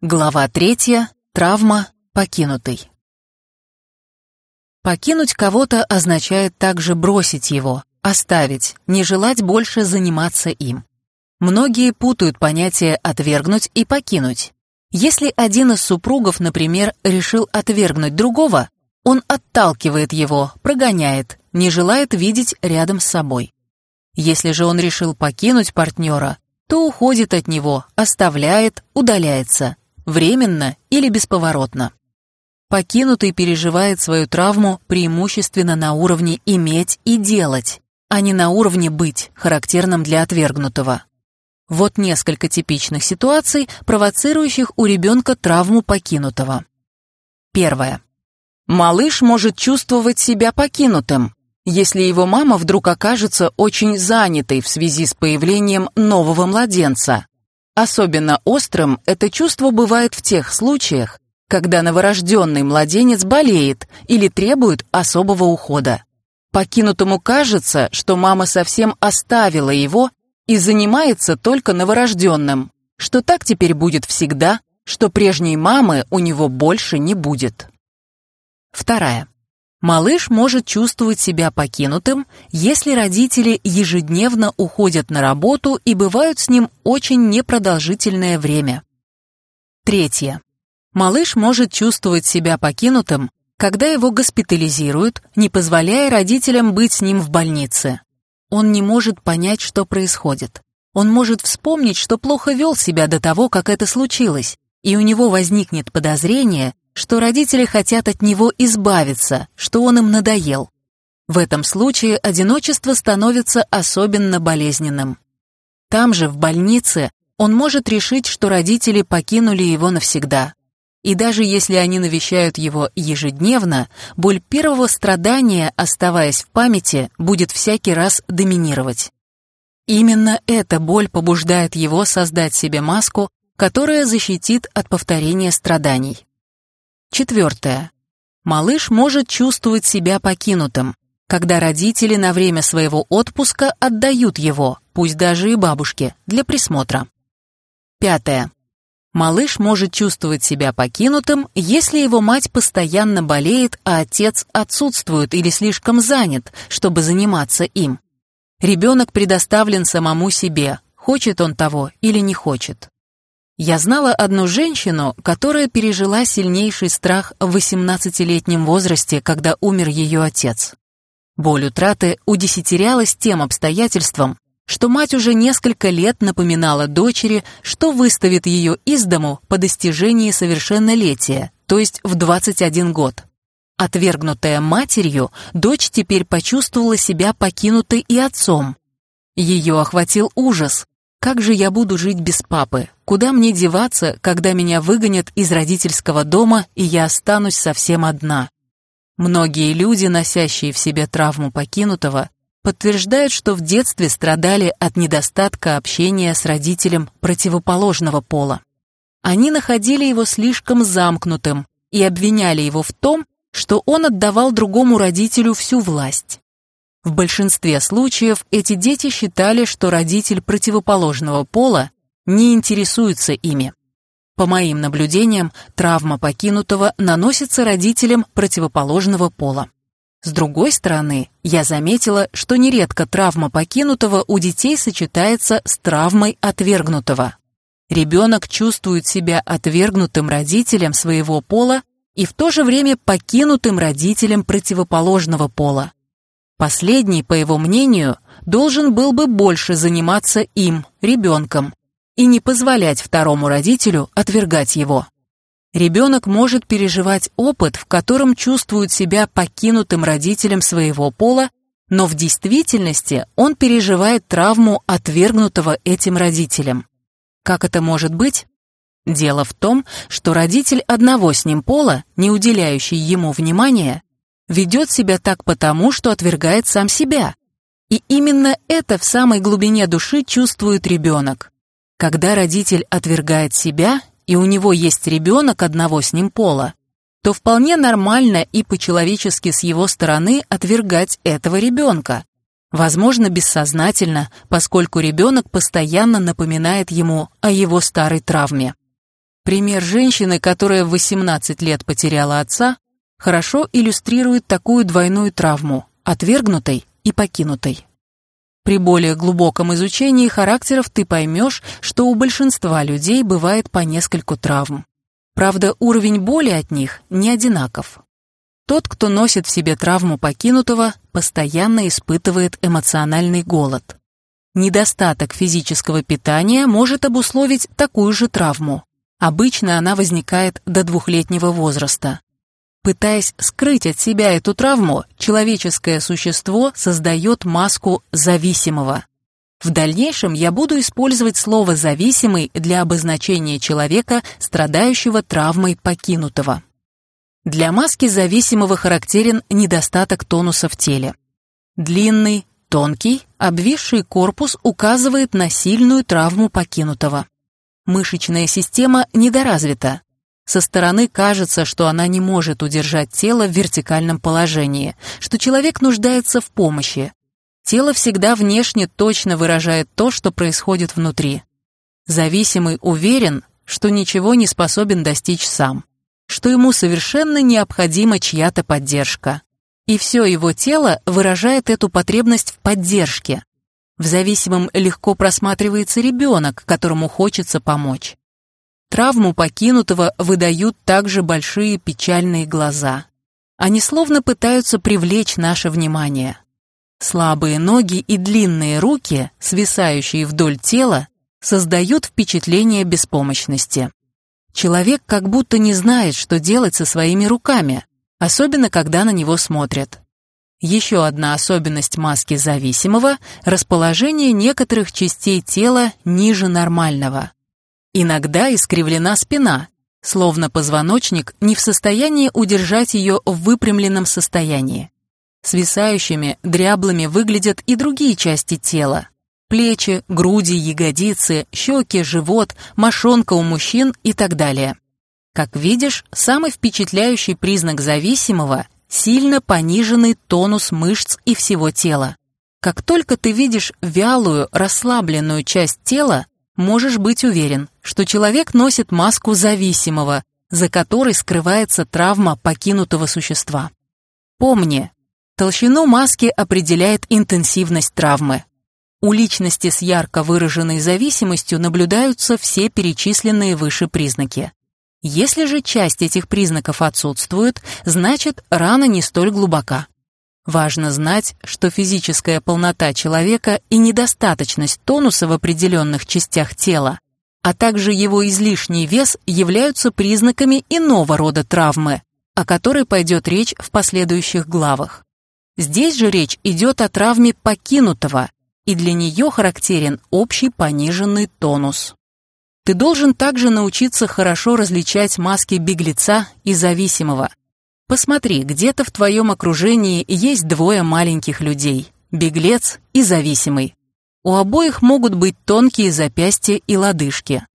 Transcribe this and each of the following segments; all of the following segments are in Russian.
Глава третья. Травма. Покинутый. Покинуть кого-то означает также бросить его, оставить, не желать больше заниматься им. Многие путают понятие «отвергнуть» и «покинуть». Если один из супругов, например, решил отвергнуть другого, он отталкивает его, прогоняет, не желает видеть рядом с собой. Если же он решил покинуть партнера, то уходит от него, оставляет, удаляется, временно или бесповоротно. Покинутый переживает свою травму преимущественно на уровне «иметь» и «делать», а не на уровне «быть», характерном для отвергнутого. Вот несколько типичных ситуаций, провоцирующих у ребенка травму покинутого. Первое. Малыш может чувствовать себя покинутым, если его мама вдруг окажется очень занятой в связи с появлением нового младенца, Особенно острым это чувство бывает в тех случаях, когда новорожденный младенец болеет или требует особого ухода. Покинутому кажется, что мама совсем оставила его и занимается только новорожденным, что так теперь будет всегда, что прежней мамы у него больше не будет. Вторая. Малыш может чувствовать себя покинутым, если родители ежедневно уходят на работу и бывают с ним очень непродолжительное время. Третье. Малыш может чувствовать себя покинутым, когда его госпитализируют, не позволяя родителям быть с ним в больнице. Он не может понять, что происходит. Он может вспомнить, что плохо вел себя до того, как это случилось, и у него возникнет подозрение, что родители хотят от него избавиться, что он им надоел. В этом случае одиночество становится особенно болезненным. Там же, в больнице, он может решить, что родители покинули его навсегда. И даже если они навещают его ежедневно, боль первого страдания, оставаясь в памяти, будет всякий раз доминировать. Именно эта боль побуждает его создать себе маску, которая защитит от повторения страданий. Четвертое. Малыш может чувствовать себя покинутым, когда родители на время своего отпуска отдают его, пусть даже и бабушке, для присмотра. Пятое. Малыш может чувствовать себя покинутым, если его мать постоянно болеет, а отец отсутствует или слишком занят, чтобы заниматься им. Ребенок предоставлен самому себе, хочет он того или не хочет. Я знала одну женщину, которая пережила сильнейший страх в 18-летнем возрасте, когда умер ее отец. Боль утраты удесятерялась тем обстоятельством, что мать уже несколько лет напоминала дочери, что выставит ее из дому по достижении совершеннолетия, то есть в 21 год. Отвергнутая матерью, дочь теперь почувствовала себя покинутой и отцом. Ее охватил ужас, как же я буду жить без папы? Куда мне деваться, когда меня выгонят из родительского дома, и я останусь совсем одна? Многие люди, носящие в себе травму покинутого, подтверждают, что в детстве страдали от недостатка общения с родителем противоположного пола. Они находили его слишком замкнутым и обвиняли его в том, что он отдавал другому родителю всю власть. В большинстве случаев эти дети считали, что родитель противоположного пола не интересуется ими. По моим наблюдениям, травма покинутого наносится родителям противоположного пола. С другой стороны, я заметила, что нередко травма покинутого у детей сочетается с травмой отвергнутого. Ребенок чувствует себя отвергнутым родителем своего пола и в то же время покинутым родителем противоположного пола. Последний, по его мнению, должен был бы больше заниматься им, ребенком, и не позволять второму родителю отвергать его. Ребенок может переживать опыт, в котором чувствует себя покинутым родителем своего пола, но в действительности он переживает травму отвергнутого этим родителем. Как это может быть? Дело в том, что родитель одного с ним пола, не уделяющий ему внимания, ведет себя так потому, что отвергает сам себя. И именно это в самой глубине души чувствует ребенок. Когда родитель отвергает себя, и у него есть ребенок одного с ним пола, то вполне нормально и по-человечески с его стороны отвергать этого ребенка. Возможно, бессознательно, поскольку ребенок постоянно напоминает ему о его старой травме. Пример женщины, которая в 18 лет потеряла отца, хорошо иллюстрирует такую двойную травму – отвергнутой и покинутой. При более глубоком изучении характеров ты поймешь, что у большинства людей бывает по нескольку травм. Правда, уровень боли от них не одинаков. Тот, кто носит в себе травму покинутого, постоянно испытывает эмоциональный голод. Недостаток физического питания может обусловить такую же травму. Обычно она возникает до двухлетнего возраста. Пытаясь скрыть от себя эту травму, человеческое существо создает маску зависимого. В дальнейшем я буду использовать слово «зависимый» для обозначения человека, страдающего травмой покинутого. Для маски зависимого характерен недостаток тонуса в теле. Длинный, тонкий, обвисший корпус указывает на сильную травму покинутого. Мышечная система недоразвита. Со стороны кажется, что она не может удержать тело в вертикальном положении, что человек нуждается в помощи. Тело всегда внешне точно выражает то, что происходит внутри. Зависимый уверен, что ничего не способен достичь сам, что ему совершенно необходима чья-то поддержка. И все его тело выражает эту потребность в поддержке, в зависимом легко просматривается ребенок, которому хочется помочь. Травму покинутого выдают также большие печальные глаза. Они словно пытаются привлечь наше внимание. Слабые ноги и длинные руки, свисающие вдоль тела, создают впечатление беспомощности. Человек как будто не знает, что делать со своими руками, особенно когда на него смотрят. Еще одна особенность маски зависимого – расположение некоторых частей тела ниже нормального. Иногда искривлена спина, словно позвоночник не в состоянии удержать ее в выпрямленном состоянии. Свисающими, дряблыми выглядят и другие части тела. Плечи, груди, ягодицы, щеки, живот, мошонка у мужчин и так далее. Как видишь, самый впечатляющий признак зависимого сильно пониженный тонус мышц и всего тела. Как только ты видишь вялую, расслабленную часть тела, можешь быть уверен, что человек носит маску зависимого, за которой скрывается травма покинутого существа. Помни, толщину маски определяет интенсивность травмы. У личности с ярко выраженной зависимостью наблюдаются все перечисленные выше признаки. Если же часть этих признаков отсутствует, значит рана не столь глубока. Важно знать, что физическая полнота человека и недостаточность тонуса в определенных частях тела, а также его излишний вес являются признаками иного рода травмы, о которой пойдет речь в последующих главах. Здесь же речь идет о травме покинутого, и для нее характерен общий пониженный тонус. Ты должен также научиться хорошо различать маски беглеца и зависимого. Посмотри, где-то в твоем окружении есть двое маленьких людей – беглец и зависимый. У обоих могут быть тонкие запястья и лодыжки.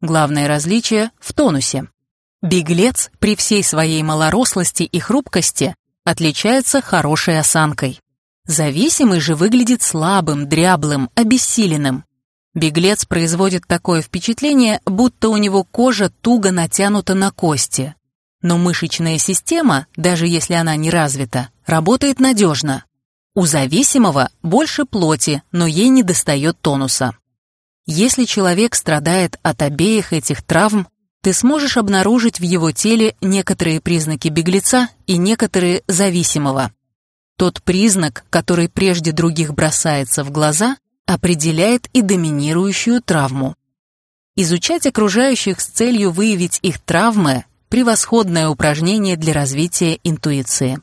Главное различие в тонусе. Беглец при всей своей малорослости и хрупкости отличается хорошей осанкой. Зависимый же выглядит слабым, дряблым, обессиленным. Беглец производит такое впечатление, будто у него кожа туго натянута на кости. Но мышечная система, даже если она не развита, работает надежно. У зависимого больше плоти, но ей не достает тонуса. Если человек страдает от обеих этих травм, ты сможешь обнаружить в его теле некоторые признаки беглеца и некоторые зависимого. Тот признак, который прежде других бросается в глаза – определяет и доминирующую травму. Изучать окружающих с целью выявить их травмы – превосходное упражнение для развития интуиции.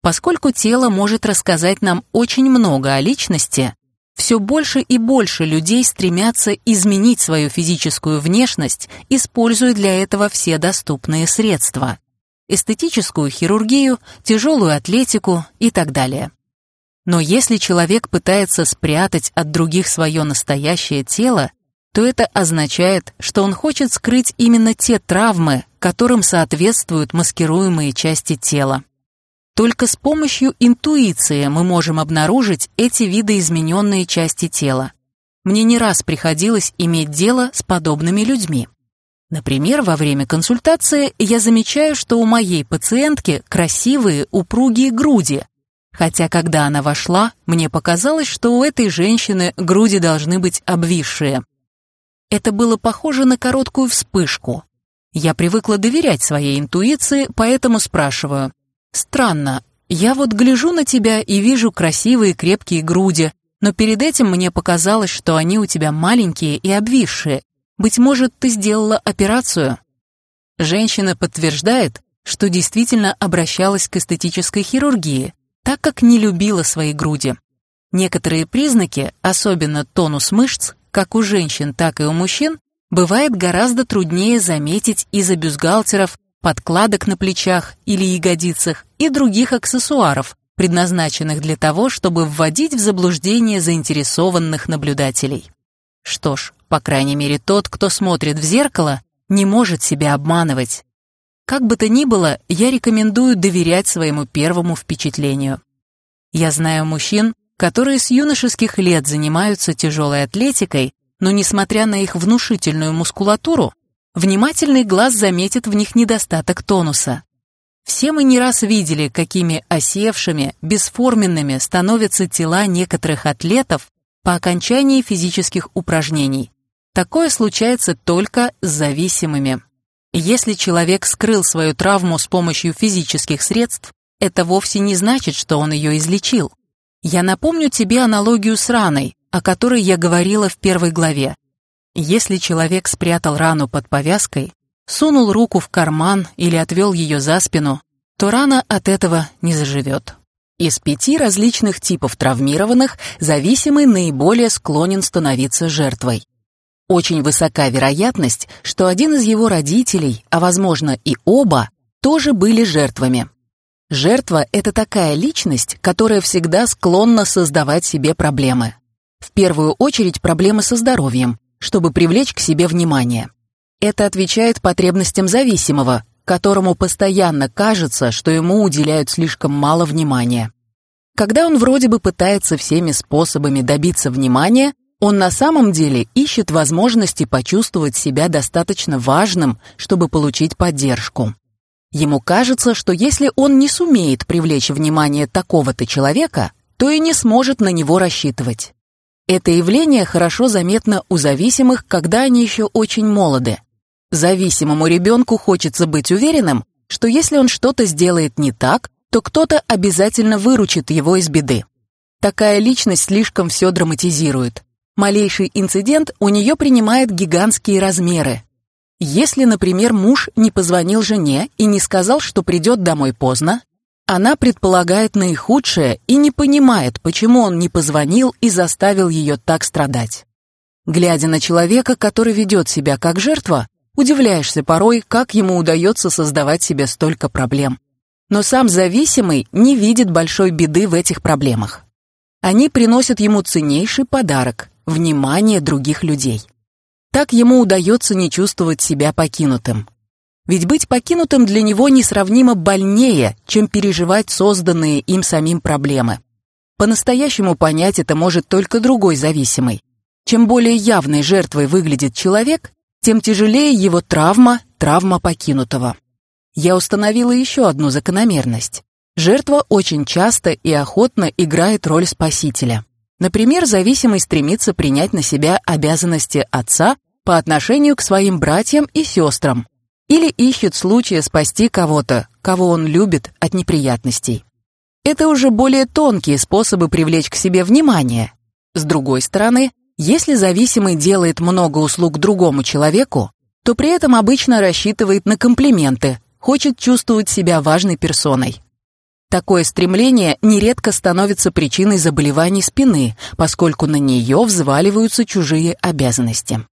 Поскольку тело может рассказать нам очень много о личности, все больше и больше людей стремятся изменить свою физическую внешность, используя для этого все доступные средства – эстетическую хирургию, тяжелую атлетику и так далее. Но если человек пытается спрятать от других свое настоящее тело, то это означает, что он хочет скрыть именно те травмы, которым соответствуют маскируемые части тела. Только с помощью интуиции мы можем обнаружить эти видоизмененные части тела. Мне не раз приходилось иметь дело с подобными людьми. Например, во время консультации я замечаю, что у моей пациентки красивые упругие груди, хотя когда она вошла, мне показалось, что у этой женщины груди должны быть обвисшие. Это было похоже на короткую вспышку. Я привыкла доверять своей интуиции, поэтому спрашиваю. «Странно, я вот гляжу на тебя и вижу красивые крепкие груди, но перед этим мне показалось, что они у тебя маленькие и обвисшие. Быть может, ты сделала операцию?» Женщина подтверждает, что действительно обращалась к эстетической хирургии, так как не любила свои груди. Некоторые признаки, особенно тонус мышц, как у женщин, так и у мужчин, бывает гораздо труднее заметить из-за бюстгальтеров, подкладок на плечах или ягодицах и других аксессуаров, предназначенных для того, чтобы вводить в заблуждение заинтересованных наблюдателей. Что ж, по крайней мере, тот, кто смотрит в зеркало, не может себя обманывать. Как бы то ни было, я рекомендую доверять своему первому впечатлению. Я знаю мужчин, которые с юношеских лет занимаются тяжелой атлетикой, но несмотря на их внушительную мускулатуру, внимательный глаз заметит в них недостаток тонуса. Все мы не раз видели, какими осевшими, бесформенными становятся тела некоторых атлетов по окончании физических упражнений. Такое случается только с зависимыми. Если человек скрыл свою травму с помощью физических средств, это вовсе не значит, что он ее излечил. Я напомню тебе аналогию с раной, о которой я говорила в первой главе. Если человек спрятал рану под повязкой, сунул руку в карман или отвел ее за спину, то рана от этого не заживет. Из пяти различных типов травмированных зависимый наиболее склонен становиться жертвой. Очень высока вероятность, что один из его родителей, а возможно и оба, тоже были жертвами. Жертва — это такая личность, которая всегда склонна создавать себе проблемы. В первую очередь проблемы со здоровьем, чтобы привлечь к себе внимание. Это отвечает потребностям зависимого, которому постоянно кажется, что ему уделяют слишком мало внимания. Когда он вроде бы пытается всеми способами добиться внимания, он на самом деле ищет возможности почувствовать себя достаточно важным, чтобы получить поддержку. Ему кажется, что если он не сумеет привлечь внимание такого-то человека, то и не сможет на него рассчитывать. Это явление хорошо заметно у зависимых, когда они еще очень молоды. Зависимому ребенку хочется быть уверенным, что если он что-то сделает не так, то кто-то обязательно выручит его из беды. Такая личность слишком все драматизирует. Малейший инцидент у нее принимает гигантские размеры. Если, например, муж не позвонил жене и не сказал, что придет домой поздно, она предполагает наихудшее и не понимает, почему он не позвонил и заставил ее так страдать. Глядя на человека, который ведет себя как жертва, Удивляешься порой, как ему удается создавать себе столько проблем. Но сам зависимый не видит большой беды в этих проблемах. Они приносят ему ценнейший подарок – внимание других людей. Так ему удается не чувствовать себя покинутым. Ведь быть покинутым для него несравнимо больнее, чем переживать созданные им самим проблемы. По-настоящему понять это может только другой зависимый. Чем более явной жертвой выглядит человек, тем тяжелее его травма, травма покинутого. Я установила еще одну закономерность. Жертва очень часто и охотно играет роль спасителя. Например, зависимый стремится принять на себя обязанности отца по отношению к своим братьям и сестрам или ищет случая спасти кого-то, кого он любит от неприятностей. Это уже более тонкие способы привлечь к себе внимание. С другой стороны, если зависимый делает много услуг другому человеку, то при этом обычно рассчитывает на комплименты, хочет чувствовать себя важной персоной. Такое стремление нередко становится причиной заболеваний спины, поскольку на нее взваливаются чужие обязанности.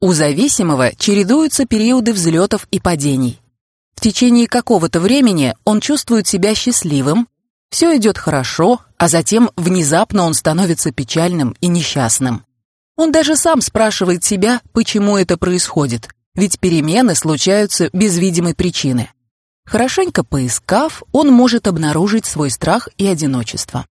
У зависимого чередуются периоды взлетов и падений. В течение какого-то времени он чувствует себя счастливым, все идет хорошо, а затем внезапно он становится печальным и несчастным. Он даже сам спрашивает себя, почему это происходит, ведь перемены случаются без видимой причины. Хорошенько поискав, он может обнаружить свой страх и одиночество.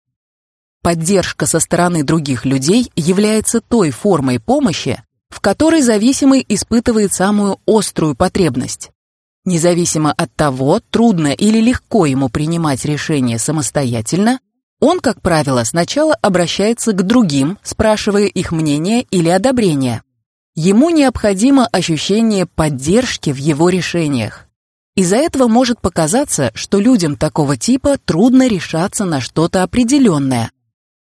Поддержка со стороны других людей является той формой помощи, в которой зависимый испытывает самую острую потребность. Независимо от того, трудно или легко ему принимать решения самостоятельно, он, как правило, сначала обращается к другим, спрашивая их мнение или одобрение. Ему необходимо ощущение поддержки в его решениях. Из-за этого может показаться, что людям такого типа трудно решаться на что-то определенное.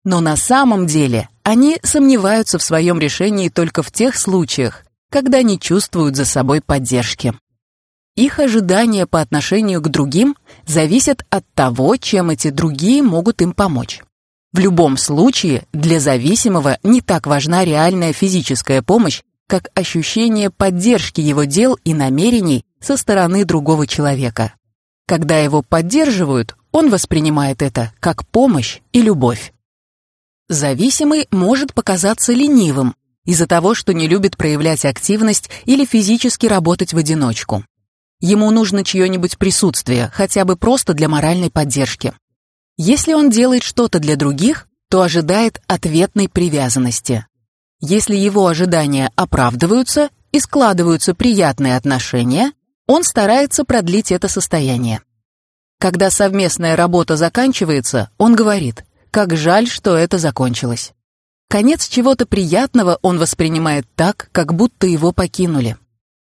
Но на самом деле они сомневаются в своем решении только в тех случаях, когда не чувствуют за собой поддержки. Их ожидания по отношению к другим зависят от того, чем эти другие могут им помочь. В любом случае, для зависимого не так важна реальная физическая помощь, как ощущение поддержки его дел и намерений со стороны другого человека. Когда его поддерживают, он воспринимает это как помощь и любовь. Зависимый может показаться ленивым из-за того, что не любит проявлять активность или физически работать в одиночку. Ему нужно чье-нибудь присутствие, хотя бы просто для моральной поддержки. Если он делает что-то для других, то ожидает ответной привязанности. Если его ожидания оправдываются и складываются приятные отношения, он старается продлить это состояние. Когда совместная работа заканчивается, он говорит, как жаль, что это закончилось. Конец чего-то приятного он воспринимает так, как будто его покинули.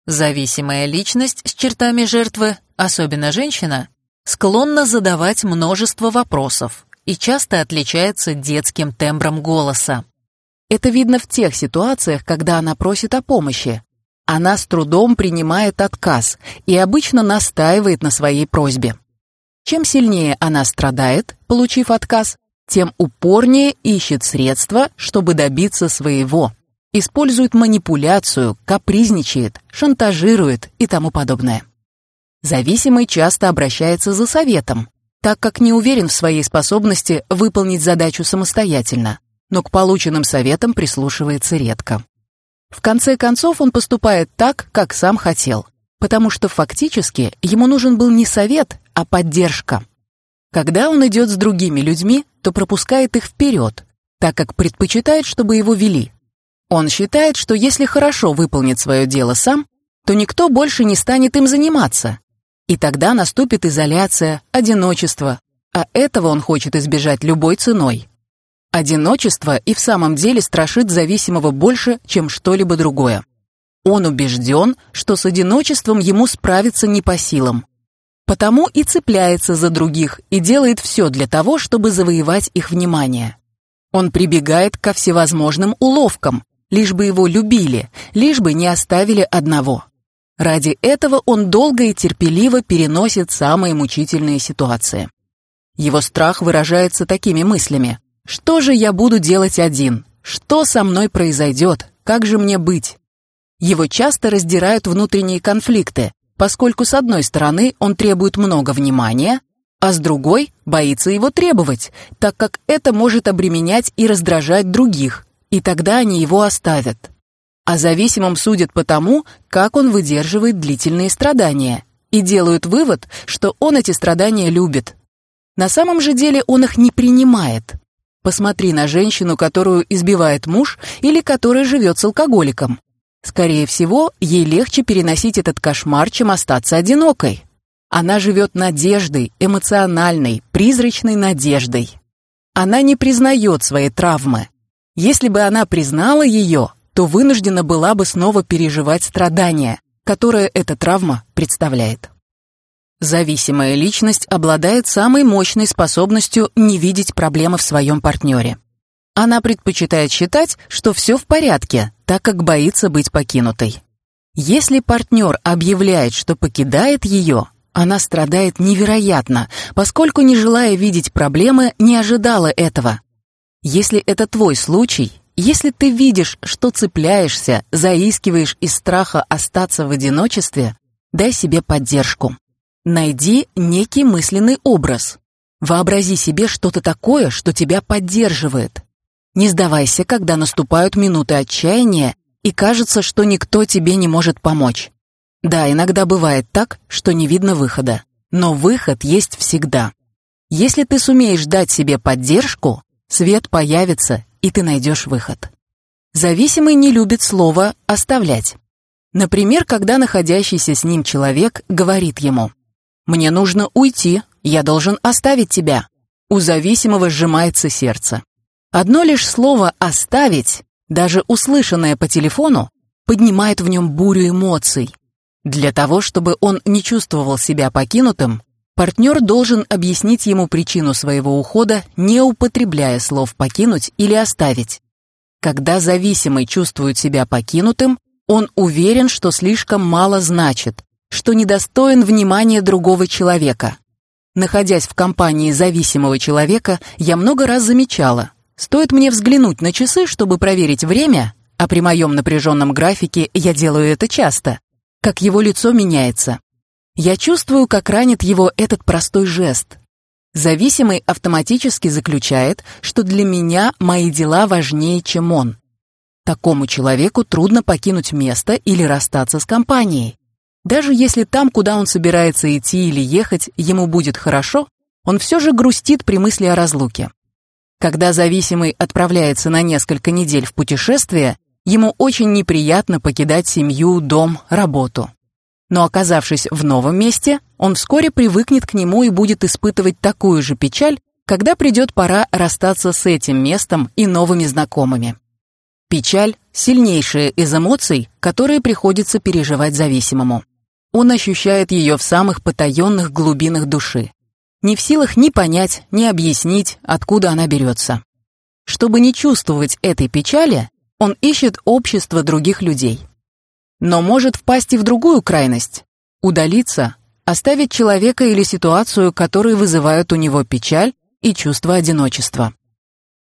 Зависимая личность с чертами жертвы, особенно женщина, склонна задавать множество вопросов и часто отличается детским тембром голоса. Это видно в тех ситуациях, когда она просит о помощи. Она с трудом принимает отказ и обычно настаивает на своей просьбе. Чем сильнее она страдает, получив отказ, тем упорнее ищет средства, чтобы добиться своего. Использует манипуляцию, капризничает, шантажирует и тому подобное. Зависимый часто обращается за советом, так как не уверен в своей способности выполнить задачу самостоятельно но к полученным советам прислушивается редко. В конце концов он поступает так, как сам хотел, потому что фактически ему нужен был не совет, а поддержка. Когда он идет с другими людьми, то пропускает их вперед, так как предпочитает, чтобы его вели. Он считает, что если хорошо выполнит свое дело сам, то никто больше не станет им заниматься. И тогда наступит изоляция, одиночество, а этого он хочет избежать любой ценой. Одиночество и в самом деле страшит зависимого больше, чем что-либо другое. Он убежден, что с одиночеством ему справиться не по силам. Потому и цепляется за других и делает все для того, чтобы завоевать их внимание. Он прибегает ко всевозможным уловкам, лишь бы его любили, лишь бы не оставили одного. Ради этого он долго и терпеливо переносит самые мучительные ситуации. Его страх выражается такими мыслями. Что же я буду делать один? Что со мной произойдет? Как же мне быть? Его часто раздирают внутренние конфликты, поскольку с одной стороны он требует много внимания, а с другой боится его требовать, так как это может обременять и раздражать других, и тогда они его оставят. А зависимым судят по тому, как он выдерживает длительные страдания, и делают вывод, что он эти страдания любит. На самом же деле он их не принимает, Посмотри на женщину, которую избивает муж или которая живет с алкоголиком. Скорее всего, ей легче переносить этот кошмар, чем остаться одинокой. Она живет надеждой, эмоциональной, призрачной надеждой. Она не признает свои травмы. Если бы она признала ее, то вынуждена была бы снова переживать страдания, которые эта травма представляет. Зависимая личность обладает самой мощной способностью не видеть проблемы в своем партнере. Она предпочитает считать, что все в порядке, так как боится быть покинутой. Если партнер объявляет, что покидает ее, она страдает невероятно, поскольку, не желая видеть проблемы, не ожидала этого. Если это твой случай, если ты видишь, что цепляешься, заискиваешь из страха остаться в одиночестве, дай себе поддержку. Найди некий мысленный образ. Вообрази себе что-то такое, что тебя поддерживает. Не сдавайся, когда наступают минуты отчаяния и кажется, что никто тебе не может помочь. Да, иногда бывает так, что не видно выхода. Но выход есть всегда. Если ты сумеешь дать себе поддержку, свет появится, и ты найдешь выход. Зависимый не любит слово «оставлять». Например, когда находящийся с ним человек говорит ему «Мне нужно уйти, я должен оставить тебя». У зависимого сжимается сердце. Одно лишь слово «оставить», даже услышанное по телефону, поднимает в нем бурю эмоций. Для того, чтобы он не чувствовал себя покинутым, партнер должен объяснить ему причину своего ухода, не употребляя слов «покинуть» или «оставить». Когда зависимый чувствует себя покинутым, он уверен, что слишком мало значит, что недостоин внимания другого человека. Находясь в компании зависимого человека, я много раз замечала, стоит мне взглянуть на часы, чтобы проверить время, а при моем напряженном графике я делаю это часто, как его лицо меняется. Я чувствую, как ранит его этот простой жест. Зависимый автоматически заключает, что для меня мои дела важнее, чем он. Такому человеку трудно покинуть место или расстаться с компанией. Даже если там, куда он собирается идти или ехать, ему будет хорошо, он все же грустит при мысли о разлуке. Когда зависимый отправляется на несколько недель в путешествие, ему очень неприятно покидать семью, дом, работу. Но оказавшись в новом месте, он вскоре привыкнет к нему и будет испытывать такую же печаль, когда придет пора расстаться с этим местом и новыми знакомыми. Печаль – сильнейшая из эмоций, которые приходится переживать зависимому. Он ощущает ее в самых потаенных глубинах души. Не в силах ни понять, ни объяснить, откуда она берется. Чтобы не чувствовать этой печали, он ищет общество других людей. Но может впасть и в другую крайность – удалиться, оставить человека или ситуацию, которые вызывают у него печаль и чувство одиночества.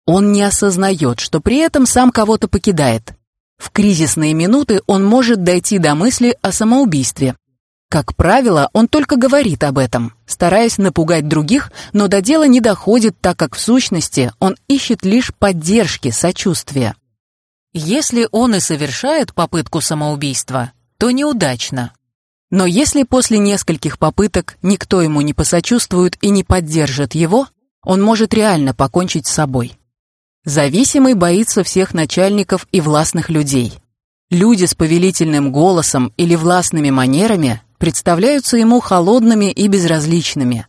Он не осознает, что при этом сам кого-то покидает. В кризисные минуты он может дойти до мысли о самоубийстве. Как правило, он только говорит об этом, стараясь напугать других, но до дела не доходит, так как в сущности он ищет лишь поддержки, сочувствия. Если он и совершает попытку самоубийства, то неудачно. Но если после нескольких попыток никто ему не посочувствует и не поддержит его, он может реально покончить с собой. Зависимый боится всех начальников и властных людей. Люди с повелительным голосом или властными манерами представляются ему холодными и безразличными.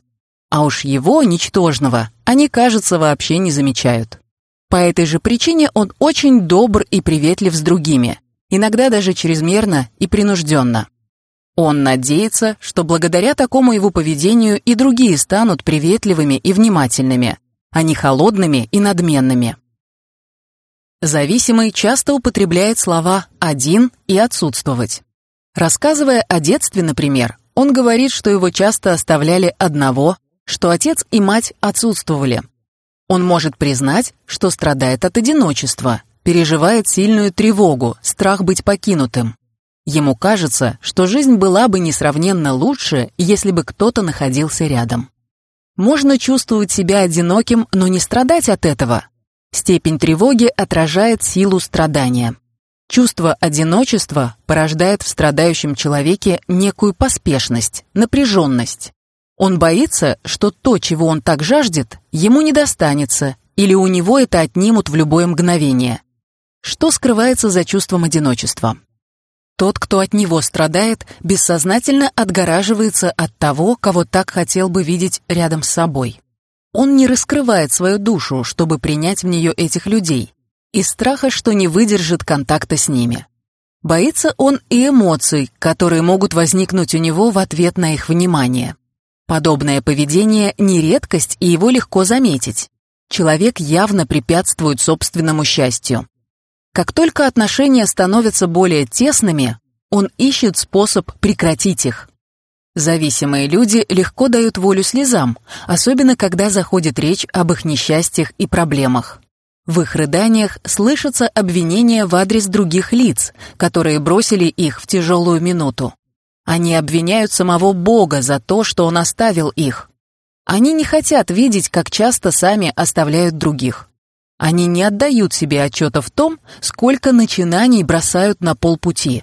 А уж его, ничтожного, они, кажется, вообще не замечают. По этой же причине он очень добр и приветлив с другими, иногда даже чрезмерно и принужденно. Он надеется, что благодаря такому его поведению и другие станут приветливыми и внимательными, а не холодными и надменными. Зависимый часто употребляет слова «один» и «отсутствовать». Рассказывая о детстве, например, он говорит, что его часто оставляли одного, что отец и мать отсутствовали. Он может признать, что страдает от одиночества, переживает сильную тревогу, страх быть покинутым. Ему кажется, что жизнь была бы несравненно лучше, если бы кто-то находился рядом. Можно чувствовать себя одиноким, но не страдать от этого – Степень тревоги отражает силу страдания. Чувство одиночества порождает в страдающем человеке некую поспешность, напряженность. Он боится, что то, чего он так жаждет, ему не достанется, или у него это отнимут в любое мгновение. Что скрывается за чувством одиночества? Тот, кто от него страдает, бессознательно отгораживается от того, кого так хотел бы видеть рядом с собой. Он не раскрывает свою душу, чтобы принять в нее этих людей, из страха, что не выдержит контакта с ними. Боится он и эмоций, которые могут возникнуть у него в ответ на их внимание. Подобное поведение не редкость, и его легко заметить. Человек явно препятствует собственному счастью. Как только отношения становятся более тесными, он ищет способ прекратить их. Зависимые люди легко дают волю слезам, особенно когда заходит речь об их несчастьях и проблемах. В их рыданиях слышатся обвинения в адрес других лиц, которые бросили их в тяжелую минуту. Они обвиняют самого Бога за то, что Он оставил их. Они не хотят видеть, как часто сами оставляют других. Они не отдают себе отчета в том, сколько начинаний бросают на полпути.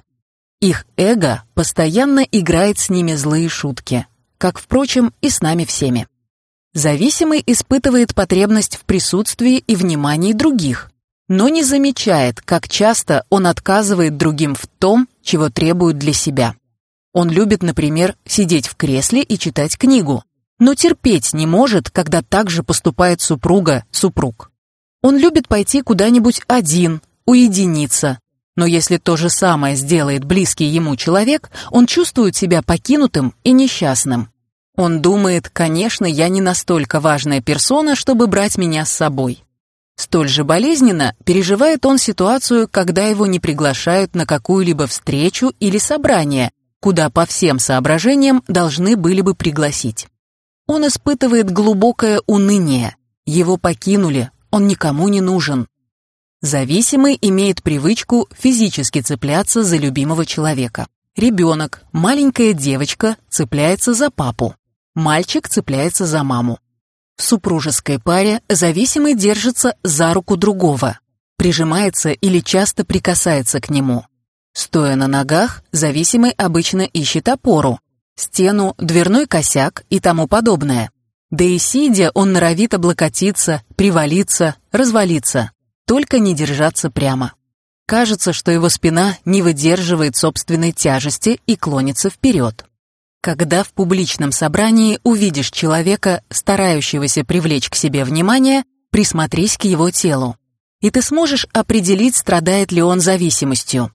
Их эго постоянно играет с ними злые шутки, как, впрочем, и с нами всеми. Зависимый испытывает потребность в присутствии и внимании других, но не замечает, как часто он отказывает другим в том, чего требуют для себя. Он любит, например, сидеть в кресле и читать книгу, но терпеть не может, когда так же поступает супруга, супруг. Он любит пойти куда-нибудь один, уединиться, но если то же самое сделает близкий ему человек, он чувствует себя покинутым и несчастным. Он думает, конечно, я не настолько важная персона, чтобы брать меня с собой. Столь же болезненно переживает он ситуацию, когда его не приглашают на какую-либо встречу или собрание, куда по всем соображениям должны были бы пригласить. Он испытывает глубокое уныние. Его покинули, он никому не нужен. Зависимый имеет привычку физически цепляться за любимого человека. Ребенок, маленькая девочка цепляется за папу. Мальчик цепляется за маму. В супружеской паре зависимый держится за руку другого, прижимается или часто прикасается к нему. Стоя на ногах, зависимый обычно ищет опору, стену, дверной косяк и тому подобное. Да и сидя, он норовит облокотиться, привалиться, развалиться, только не держаться прямо. Кажется, что его спина не выдерживает собственной тяжести и клонится вперед. Когда в публичном собрании увидишь человека, старающегося привлечь к себе внимание, присмотрись к его телу. И ты сможешь определить, страдает ли он зависимостью.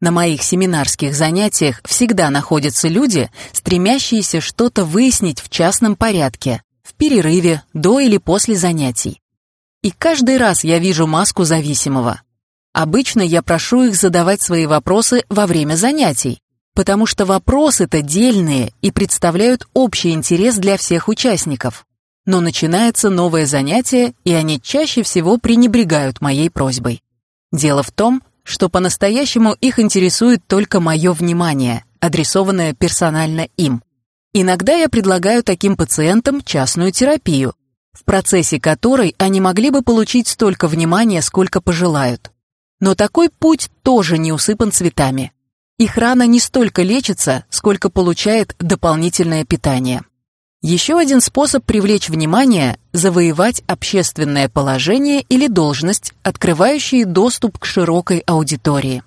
На моих семинарских занятиях всегда находятся люди, стремящиеся что-то выяснить в частном порядке, в перерыве, до или после занятий. И каждый раз я вижу маску зависимого. Обычно я прошу их задавать свои вопросы во время занятий, потому что вопросы-то дельные и представляют общий интерес для всех участников. Но начинается новое занятие, и они чаще всего пренебрегают моей просьбой. Дело в том, что по-настоящему их интересует только мое внимание, адресованное персонально им. Иногда я предлагаю таким пациентам частную терапию, в процессе которой они могли бы получить столько внимания, сколько пожелают. Но такой путь тоже не усыпан цветами. Их рана не столько лечится, сколько получает дополнительное питание. Еще один способ привлечь внимание – завоевать общественное положение или должность, открывающие доступ к широкой аудитории.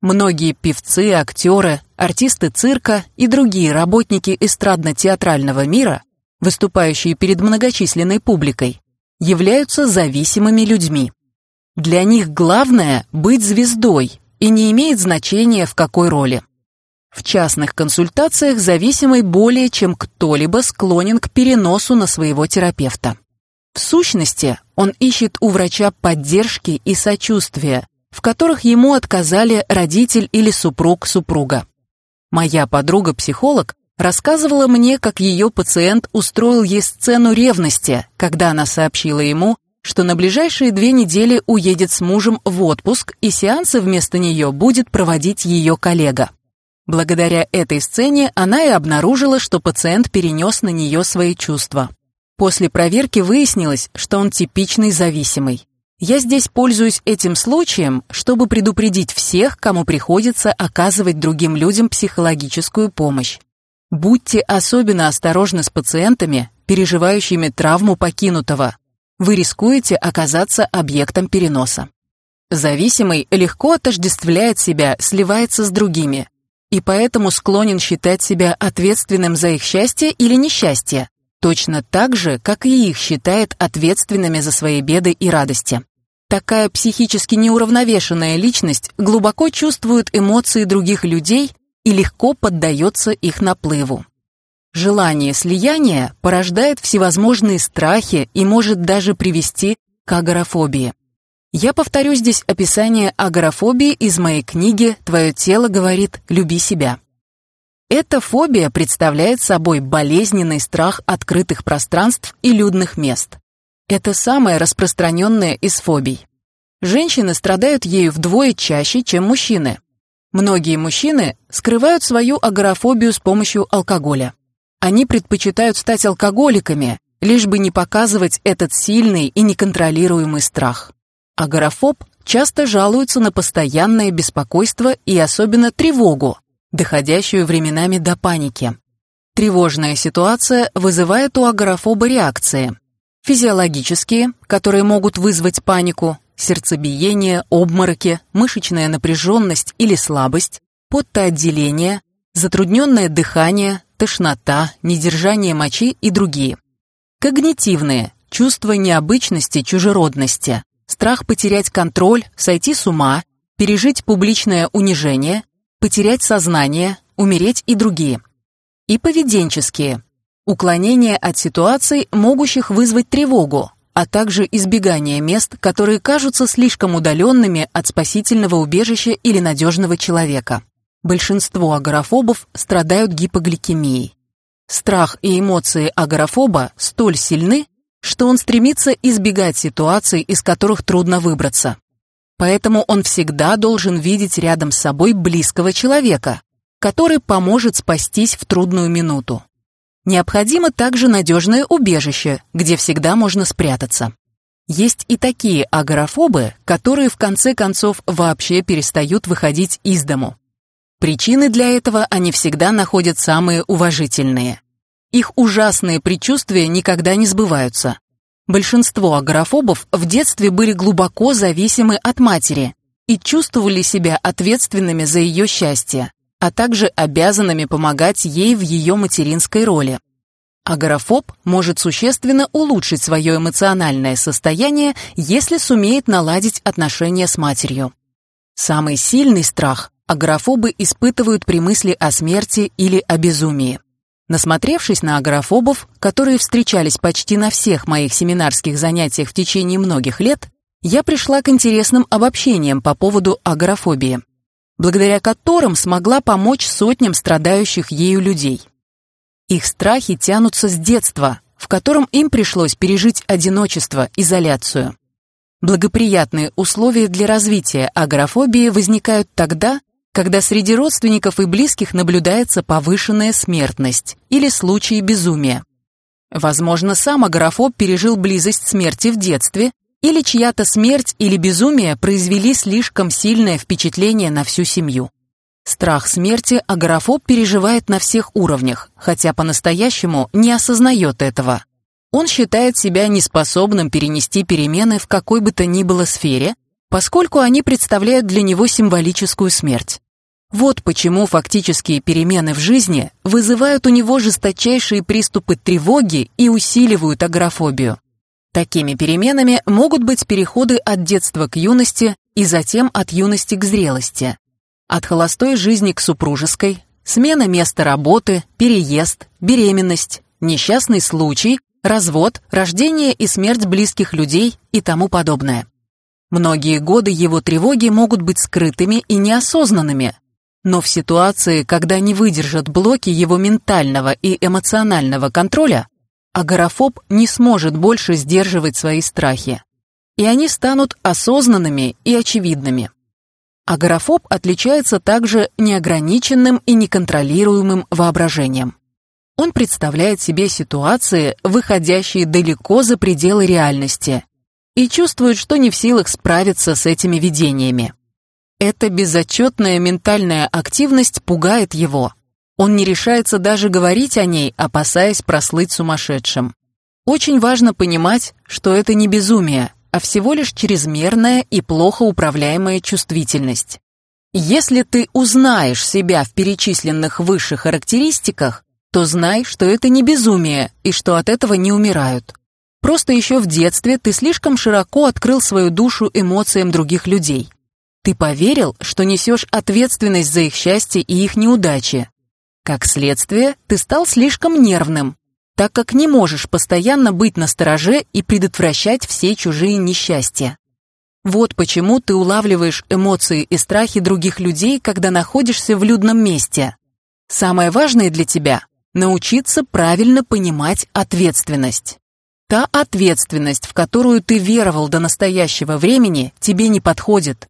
Многие певцы, актеры, артисты цирка и другие работники эстрадно-театрального мира, выступающие перед многочисленной публикой, являются зависимыми людьми. Для них главное – быть звездой, и не имеет значения в какой роли. В частных консультациях зависимый более чем кто-либо склонен к переносу на своего терапевта. В сущности, он ищет у врача поддержки и сочувствия, в которых ему отказали родитель или супруг супруга. Моя подруга-психолог рассказывала мне, как ее пациент устроил ей сцену ревности, когда она сообщила ему, что на ближайшие две недели уедет с мужем в отпуск, и сеансы вместо нее будет проводить ее коллега. Благодаря этой сцене она и обнаружила, что пациент перенес на нее свои чувства. После проверки выяснилось, что он типичный зависимый. Я здесь пользуюсь этим случаем, чтобы предупредить всех, кому приходится оказывать другим людям психологическую помощь. Будьте особенно осторожны с пациентами, переживающими травму покинутого, вы рискуете оказаться объектом переноса. Зависимый легко отождествляет себя, сливается с другими, и поэтому склонен считать себя ответственным за их счастье или несчастье, точно так же, как и их считает ответственными за свои беды и радости. Такая психически неуравновешенная личность глубоко чувствует эмоции других людей и легко поддается их наплыву. Желание слияния порождает всевозможные страхи и может даже привести к агорафобии. Я повторю здесь описание агорафобии из моей книги «Твое тело говорит «люби себя». Эта фобия представляет собой болезненный страх открытых пространств и людных мест. Это самая распространенная из фобий. Женщины страдают ею вдвое чаще, чем мужчины. Многие мужчины скрывают свою агорафобию с помощью алкоголя. Они предпочитают стать алкоголиками, лишь бы не показывать этот сильный и неконтролируемый страх. Агорафоб часто жалуется на постоянное беспокойство и особенно тревогу, доходящую временами до паники. Тревожная ситуация вызывает у агорафоба реакции. Физиологические, которые могут вызвать панику, сердцебиение, обмороки, мышечная напряженность или слабость, потоотделение, затрудненное дыхание, тошнота, недержание мочи и другие. Когнитивные – чувство необычности, чужеродности, страх потерять контроль, сойти с ума, пережить публичное унижение, потерять сознание, умереть и другие. И поведенческие – уклонение от ситуаций, могущих вызвать тревогу, а также избегание мест, которые кажутся слишком удаленными от спасительного убежища или надежного человека. Большинство агорафобов страдают гипогликемией. Страх и эмоции агорафоба столь сильны, что он стремится избегать ситуаций, из которых трудно выбраться. Поэтому он всегда должен видеть рядом с собой близкого человека, который поможет спастись в трудную минуту. Необходимо также надежное убежище, где всегда можно спрятаться. Есть и такие агорафобы, которые в конце концов вообще перестают выходить из дому. Причины для этого они всегда находят самые уважительные. Их ужасные предчувствия никогда не сбываются. Большинство агорафобов в детстве были глубоко зависимы от матери и чувствовали себя ответственными за ее счастье, а также обязанными помогать ей в ее материнской роли. Агорафоб может существенно улучшить свое эмоциональное состояние, если сумеет наладить отношения с матерью. Самый сильный страх агорафобы испытывают при мысли о смерти или о безумии. Насмотревшись на агорафобов, которые встречались почти на всех моих семинарских занятиях в течение многих лет, я пришла к интересным обобщениям по поводу агорафобии, благодаря которым смогла помочь сотням страдающих ею людей. Их страхи тянутся с детства, в котором им пришлось пережить одиночество, изоляцию. Благоприятные условия для развития агорафобии возникают тогда, когда среди родственников и близких наблюдается повышенная смертность или случаи безумия. Возможно, сам агорафоб пережил близость смерти в детстве, или чья-то смерть или безумие произвели слишком сильное впечатление на всю семью. Страх смерти агорафоб переживает на всех уровнях, хотя по-настоящему не осознает этого. Он считает себя неспособным перенести перемены в какой бы то ни было сфере, поскольку они представляют для него символическую смерть. Вот почему фактические перемены в жизни вызывают у него жесточайшие приступы тревоги и усиливают агорафобию. Такими переменами могут быть переходы от детства к юности и затем от юности к зрелости, от холостой жизни к супружеской, смена места работы, переезд, беременность, несчастный случай, развод, рождение и смерть близких людей и тому подобное. Многие годы его тревоги могут быть скрытыми и неосознанными, но в ситуации, когда не выдержат блоки его ментального и эмоционального контроля, агорафоб не сможет больше сдерживать свои страхи, и они станут осознанными и очевидными. Агорафоб отличается также неограниченным и неконтролируемым воображением. Он представляет себе ситуации, выходящие далеко за пределы реальности, и чувствует, что не в силах справиться с этими видениями. Эта безотчетная ментальная активность пугает его. Он не решается даже говорить о ней, опасаясь прослыть сумасшедшим. Очень важно понимать, что это не безумие, а всего лишь чрезмерная и плохо управляемая чувствительность. Если ты узнаешь себя в перечисленных выше характеристиках, то знай, что это не безумие и что от этого не умирают. Просто еще в детстве ты слишком широко открыл свою душу эмоциям других людей. Ты поверил, что несешь ответственность за их счастье и их неудачи. Как следствие, ты стал слишком нервным, так как не можешь постоянно быть на стороже и предотвращать все чужие несчастья. Вот почему ты улавливаешь эмоции и страхи других людей, когда находишься в людном месте. Самое важное для тебя – научиться правильно понимать ответственность. Та ответственность, в которую ты веровал до настоящего времени, тебе не подходит.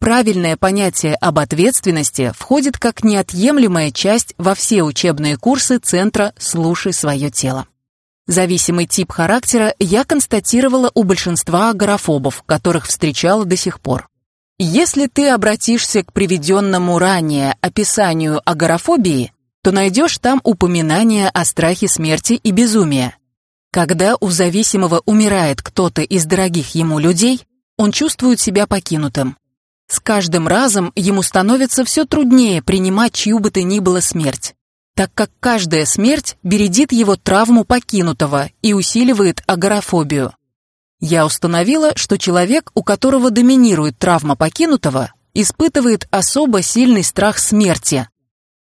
Правильное понятие об ответственности входит как неотъемлемая часть во все учебные курсы Центра «Слушай свое тело». Зависимый тип характера я констатировала у большинства агорафобов, которых встречала до сих пор. Если ты обратишься к приведенному ранее описанию агорафобии, то найдешь там упоминание о страхе смерти и безумия, когда у зависимого умирает кто-то из дорогих ему людей, он чувствует себя покинутым. С каждым разом ему становится все труднее принимать чью бы то ни было смерть, так как каждая смерть бередит его травму покинутого и усиливает агорафобию. Я установила, что человек, у которого доминирует травма покинутого, испытывает особо сильный страх смерти.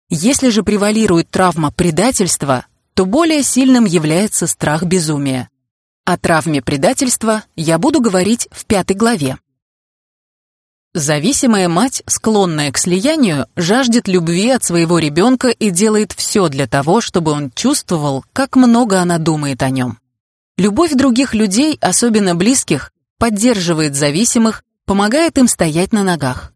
Если же превалирует травма предательства, то более сильным является страх безумия. О травме предательства я буду говорить в пятой главе. Зависимая мать, склонная к слиянию, жаждет любви от своего ребенка и делает все для того, чтобы он чувствовал, как много она думает о нем. Любовь других людей, особенно близких, поддерживает зависимых, помогает им стоять на ногах.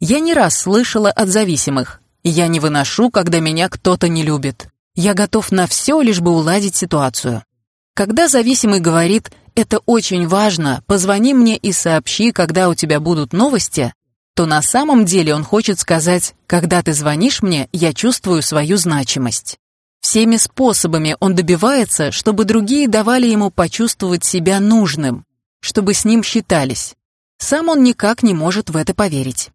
Я не раз слышала от зависимых «Я не выношу, когда меня кто-то не любит. Я готов на все, лишь бы уладить ситуацию». Когда зависимый говорит «это очень важно, позвони мне и сообщи, когда у тебя будут новости», то на самом деле он хочет сказать «когда ты звонишь мне, я чувствую свою значимость». Всеми способами он добивается, чтобы другие давали ему почувствовать себя нужным, чтобы с ним считались. Сам он никак не может в это поверить.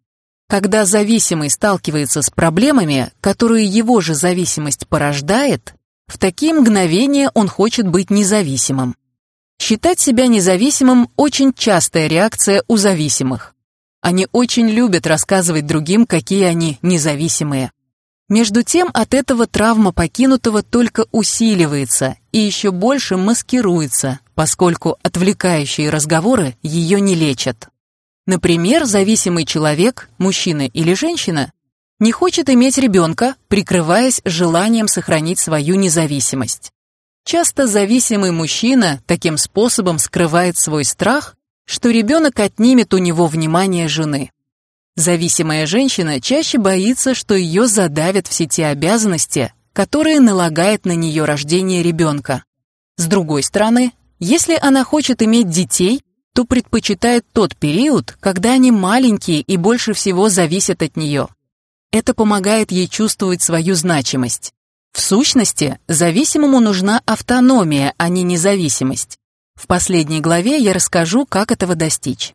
Когда зависимый сталкивается с проблемами, которые его же зависимость порождает, в такие мгновения он хочет быть независимым. Считать себя независимым – очень частая реакция у зависимых. Они очень любят рассказывать другим, какие они независимые. Между тем, от этого травма покинутого только усиливается и еще больше маскируется, поскольку отвлекающие разговоры ее не лечат. Например, зависимый человек, мужчина или женщина, не хочет иметь ребенка, прикрываясь желанием сохранить свою независимость. Часто зависимый мужчина таким способом скрывает свой страх, что ребенок отнимет у него внимание жены. Зависимая женщина чаще боится, что ее задавят все те обязанности, которые налагает на нее рождение ребенка. С другой стороны, если она хочет иметь детей, то предпочитает тот период, когда они маленькие и больше всего зависят от нее. Это помогает ей чувствовать свою значимость. В сущности, зависимому нужна автономия, а не независимость. В последней главе я расскажу, как этого достичь.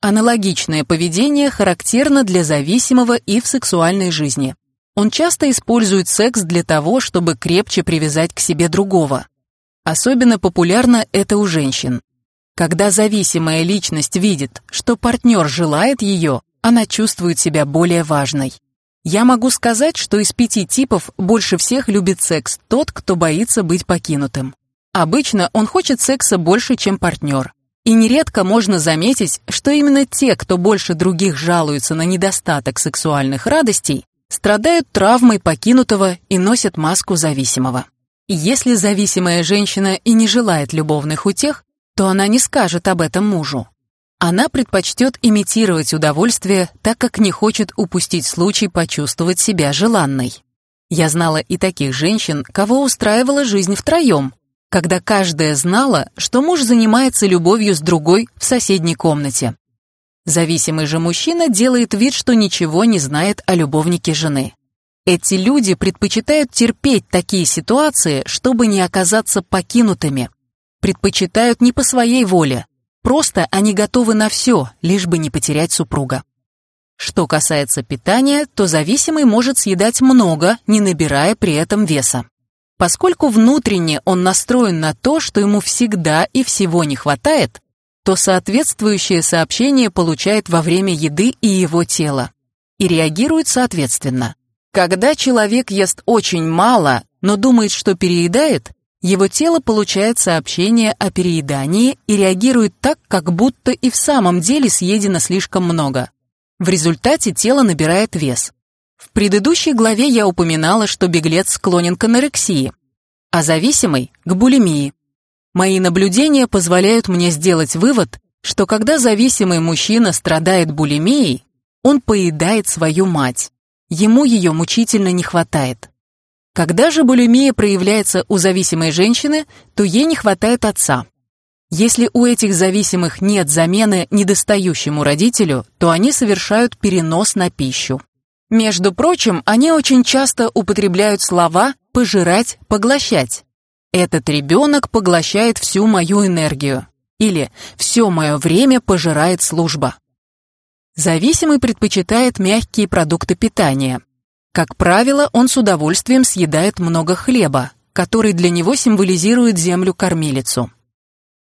Аналогичное поведение характерно для зависимого и в сексуальной жизни. Он часто использует секс для того, чтобы крепче привязать к себе другого. Особенно популярно это у женщин. Когда зависимая личность видит, что партнер желает ее, она чувствует себя более важной. Я могу сказать, что из пяти типов больше всех любит секс тот, кто боится быть покинутым. Обычно он хочет секса больше, чем партнер. И нередко можно заметить, что именно те, кто больше других жалуются на недостаток сексуальных радостей, страдают травмой покинутого и носят маску зависимого. Если зависимая женщина и не желает любовных утех, то она не скажет об этом мужу. Она предпочтет имитировать удовольствие, так как не хочет упустить случай почувствовать себя желанной. Я знала и таких женщин, кого устраивала жизнь втроем, когда каждая знала, что муж занимается любовью с другой в соседней комнате. Зависимый же мужчина делает вид, что ничего не знает о любовнике жены. Эти люди предпочитают терпеть такие ситуации, чтобы не оказаться покинутыми. Предпочитают не по своей воле, Просто они готовы на все, лишь бы не потерять супруга. Что касается питания, то зависимый может съедать много, не набирая при этом веса. Поскольку внутренне он настроен на то, что ему всегда и всего не хватает, то соответствующее сообщение получает во время еды и его тело. И реагирует соответственно. Когда человек ест очень мало, но думает, что переедает, его тело получает сообщение о переедании и реагирует так, как будто и в самом деле съедено слишком много. В результате тело набирает вес. В предыдущей главе я упоминала, что беглец склонен к анорексии, а зависимый – к булимии. Мои наблюдения позволяют мне сделать вывод, что когда зависимый мужчина страдает булимией, он поедает свою мать. Ему ее мучительно не хватает. Когда же булимия проявляется у зависимой женщины, то ей не хватает отца. Если у этих зависимых нет замены недостающему родителю, то они совершают перенос на пищу. Между прочим, они очень часто употребляют слова «пожирать», «поглощать». Этот ребенок поглощает всю мою энергию. или «все мое время пожирает служба». Зависимый предпочитает мягкие продукты питания. Как правило, он с удовольствием съедает много хлеба, который для него символизирует землю-кормилицу.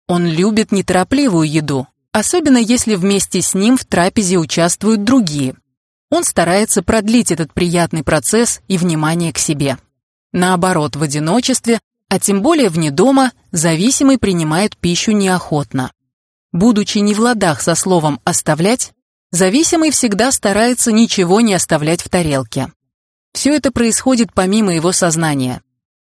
Он любит неторопливую еду, особенно если вместе с ним в трапезе участвуют другие. Он старается продлить этот приятный процесс и внимание к себе. Наоборот, в одиночестве, а тем более вне дома, зависимый принимает пищу неохотно. Будучи не в ладах со словом «оставлять», зависимый всегда старается ничего не оставлять в тарелке. Все это происходит помимо его сознания.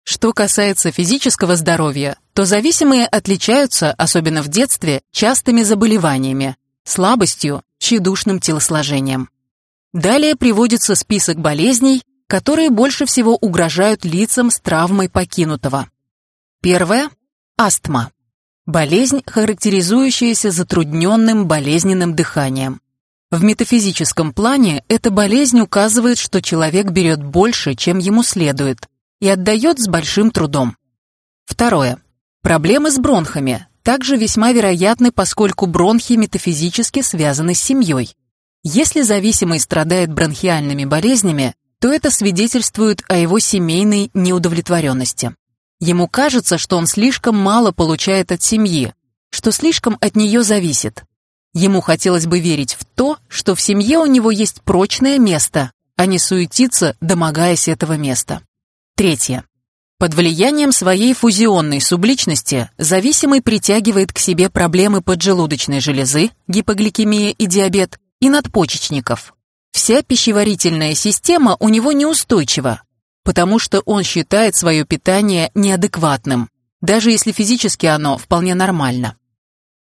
Что касается физического здоровья, то зависимые отличаются, особенно в детстве, частыми заболеваниями, слабостью, тщедушным телосложением. Далее приводится список болезней, которые больше всего угрожают лицам с травмой покинутого. Первое – астма. Болезнь, характеризующаяся затрудненным болезненным дыханием. В метафизическом плане эта болезнь указывает, что человек берет больше, чем ему следует, и отдает с большим трудом. Второе. Проблемы с бронхами также весьма вероятны, поскольку бронхи метафизически связаны с семьей. Если зависимый страдает бронхиальными болезнями, то это свидетельствует о его семейной неудовлетворенности. Ему кажется, что он слишком мало получает от семьи, что слишком от нее зависит. Ему хотелось бы верить в то, что в семье у него есть прочное место, а не суетиться, домогаясь этого места. Третье. Под влиянием своей фузионной субличности зависимый притягивает к себе проблемы поджелудочной железы, гипогликемия и диабет, и надпочечников, Вся пищеварительная система у него неустойчива, потому что он считает свое питание неадекватным, даже если физически оно вполне нормально.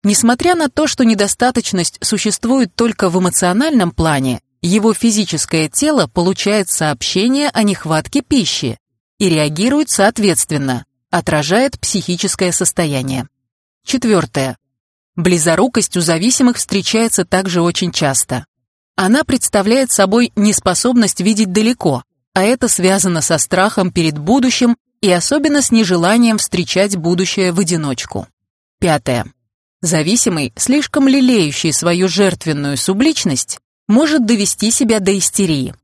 Несмотря на то, что недостаточность существует только в эмоциональном плане, его физическое тело получает сообщение о нехватке пищи и реагирует соответственно, отражает психическое состояние. Четвертое. Близорукость у зависимых встречается также очень часто. Она представляет собой неспособность видеть далеко, а это связано со страхом перед будущим и особенно с нежеланием встречать будущее в одиночку. Пятое. Зависимый, слишком лелеющий свою жертвенную субличность, может довести себя до истерии.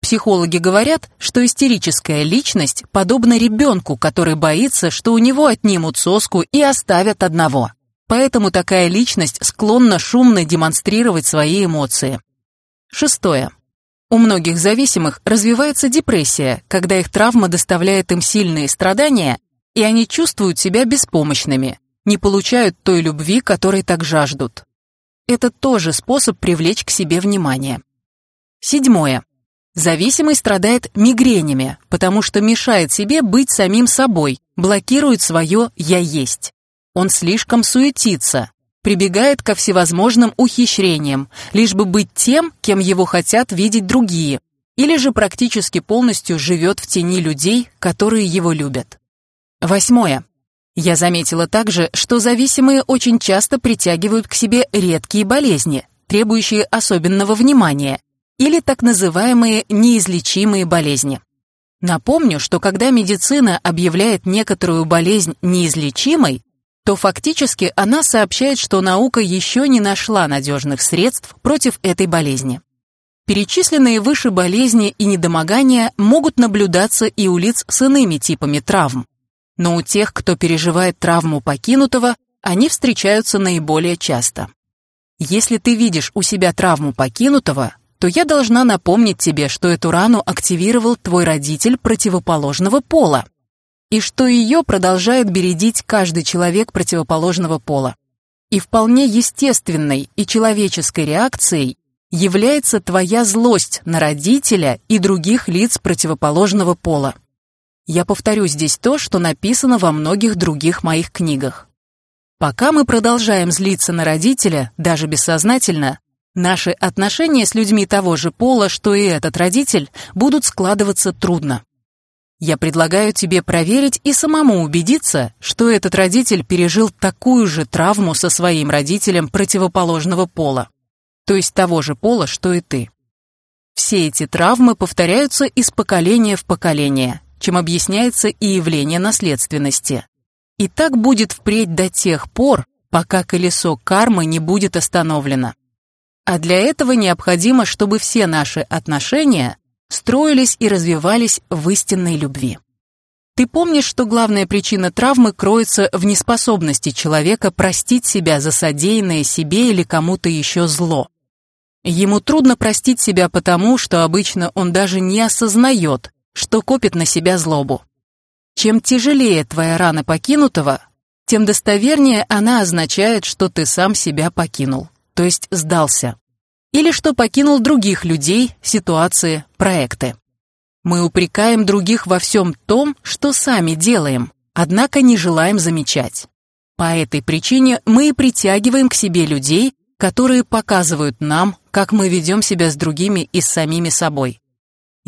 Психологи говорят, что истерическая личность подобна ребенку, который боится, что у него отнимут соску и оставят одного. Поэтому такая личность склонна шумно демонстрировать свои эмоции. Шестое. У многих зависимых развивается депрессия, когда их травма доставляет им сильные страдания, и они чувствуют себя беспомощными, не получают той любви, которой так жаждут. Это тоже способ привлечь к себе внимание. Седьмое. Зависимый страдает мигренями, потому что мешает себе быть самим собой, блокирует свое «я есть». Он слишком суетится, прибегает ко всевозможным ухищрениям, лишь бы быть тем, кем его хотят видеть другие, или же практически полностью живет в тени людей, которые его любят. Восьмое. Я заметила также, что зависимые очень часто притягивают к себе редкие болезни, требующие особенного внимания, или так называемые неизлечимые болезни. Напомню, что когда медицина объявляет некоторую болезнь неизлечимой, то фактически она сообщает, что наука еще не нашла надежных средств против этой болезни. Перечисленные выше болезни и недомогания могут наблюдаться и у лиц с иными типами травм. Но у тех, кто переживает травму покинутого, они встречаются наиболее часто. Если ты видишь у себя травму покинутого, то я должна напомнить тебе, что эту рану активировал твой родитель противоположного пола и что ее продолжает бередить каждый человек противоположного пола. И вполне естественной и человеческой реакцией является твоя злость на родителя и других лиц противоположного пола. Я повторю здесь то, что написано во многих других моих книгах. Пока мы продолжаем злиться на родителя, даже бессознательно, наши отношения с людьми того же пола, что и этот родитель, будут складываться трудно. Я предлагаю тебе проверить и самому убедиться, что этот родитель пережил такую же травму со своим родителем противоположного пола, то есть того же пола, что и ты. Все эти травмы повторяются из поколения в поколение, чем объясняется и явление наследственности. И так будет впредь до тех пор, пока колесо кармы не будет остановлено. А для этого необходимо, чтобы все наши отношения строились и развивались в истинной любви. Ты помнишь, что главная причина травмы кроется в неспособности человека простить себя за содеянное себе или кому-то еще зло. Ему трудно простить себя потому, что обычно он даже не осознает, что копит на себя злобу. Чем тяжелее твоя рана покинутого, тем достовернее она означает, что ты сам себя покинул, то есть сдался. Или что покинул других людей, ситуации, проекты. Мы упрекаем других во всем том, что сами делаем, однако не желаем замечать. По этой причине мы и притягиваем к себе людей, которые показывают нам, как мы ведем себя с другими и с самими собой.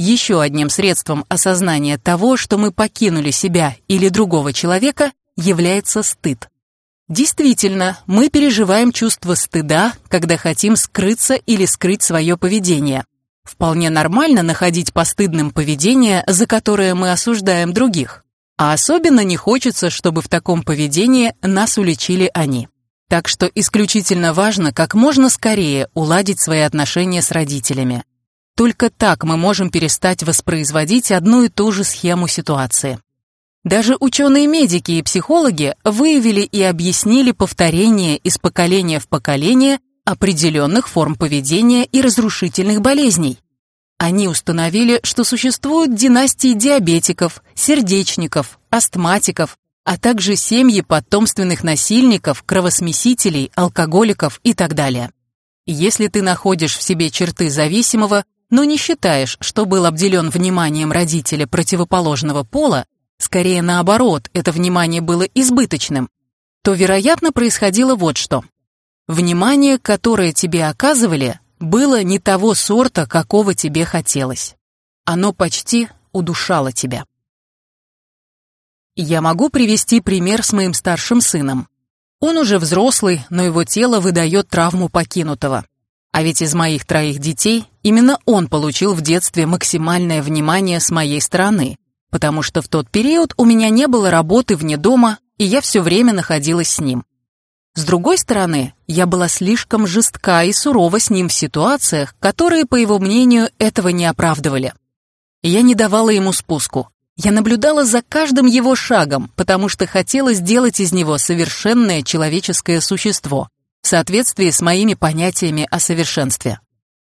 Еще одним средством осознания того, что мы покинули себя или другого человека, является стыд. Действительно, мы переживаем чувство стыда, когда хотим скрыться или скрыть свое поведение. Вполне нормально находить постыдным поведение, за которое мы осуждаем других. А особенно не хочется, чтобы в таком поведении нас уличили они. Так что исключительно важно как можно скорее уладить свои отношения с родителями. Только так мы можем перестать воспроизводить одну и ту же схему ситуации. Даже ученые-медики и психологи выявили и объяснили повторение из поколения в поколение определенных форм поведения и разрушительных болезней. Они установили, что существуют династии диабетиков, сердечников, астматиков, а также семьи потомственных насильников, кровосмесителей, алкоголиков и так далее. Если ты находишь в себе черты зависимого, но не считаешь, что был обделен вниманием родителя противоположного пола, скорее наоборот, это внимание было избыточным, то, вероятно, происходило вот что. Внимание, которое тебе оказывали, было не того сорта, какого тебе хотелось. Оно почти удушало тебя. Я могу привести пример с моим старшим сыном. Он уже взрослый, но его тело выдает травму покинутого. А ведь из моих троих детей именно он получил в детстве максимальное внимание с моей стороны, потому что в тот период у меня не было работы вне дома, и я все время находилась с ним. С другой стороны, я была слишком жестка и сурова с ним в ситуациях, которые, по его мнению, этого не оправдывали. Я не давала ему спуску. Я наблюдала за каждым его шагом, потому что хотела сделать из него совершенное человеческое существо в соответствии с моими понятиями о совершенстве.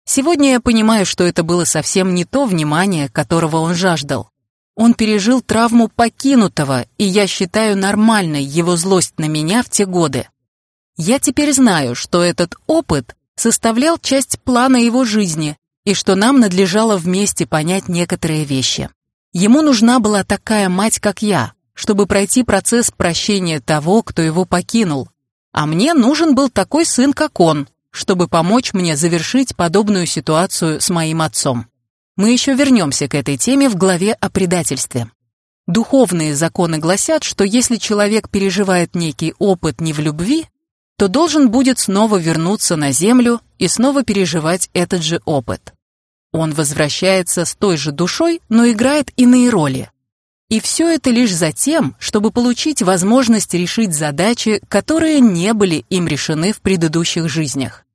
Сегодня я понимаю, что это было совсем не то внимание, которого он жаждал. Он пережил травму покинутого, и я считаю нормальной его злость на меня в те годы. Я теперь знаю, что этот опыт составлял часть плана его жизни и что нам надлежало вместе понять некоторые вещи. Ему нужна была такая мать, как я, чтобы пройти процесс прощения того, кто его покинул. А мне нужен был такой сын, как он, чтобы помочь мне завершить подобную ситуацию с моим отцом. Мы еще вернемся к этой теме в главе о предательстве. Духовные законы гласят, что если человек переживает некий опыт не в любви, то должен будет снова вернуться на Землю и снова переживать этот же опыт. Он возвращается с той же душой, но играет иные роли. И все это лишь за тем, чтобы получить возможность решить задачи, которые не были им решены в предыдущих жизнях.